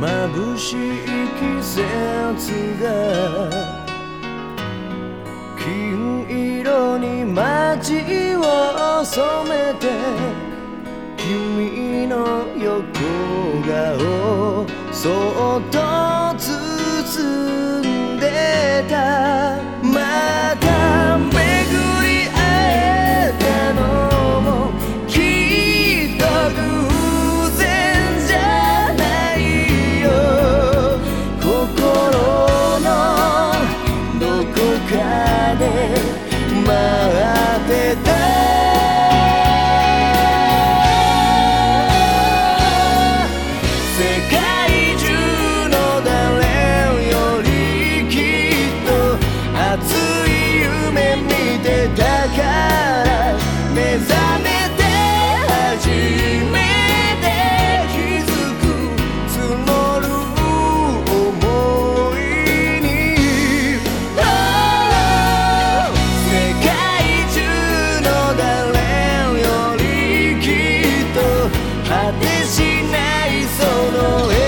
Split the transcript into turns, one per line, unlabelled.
眩しい季節が金色に街を染めて君の横顔そっとないその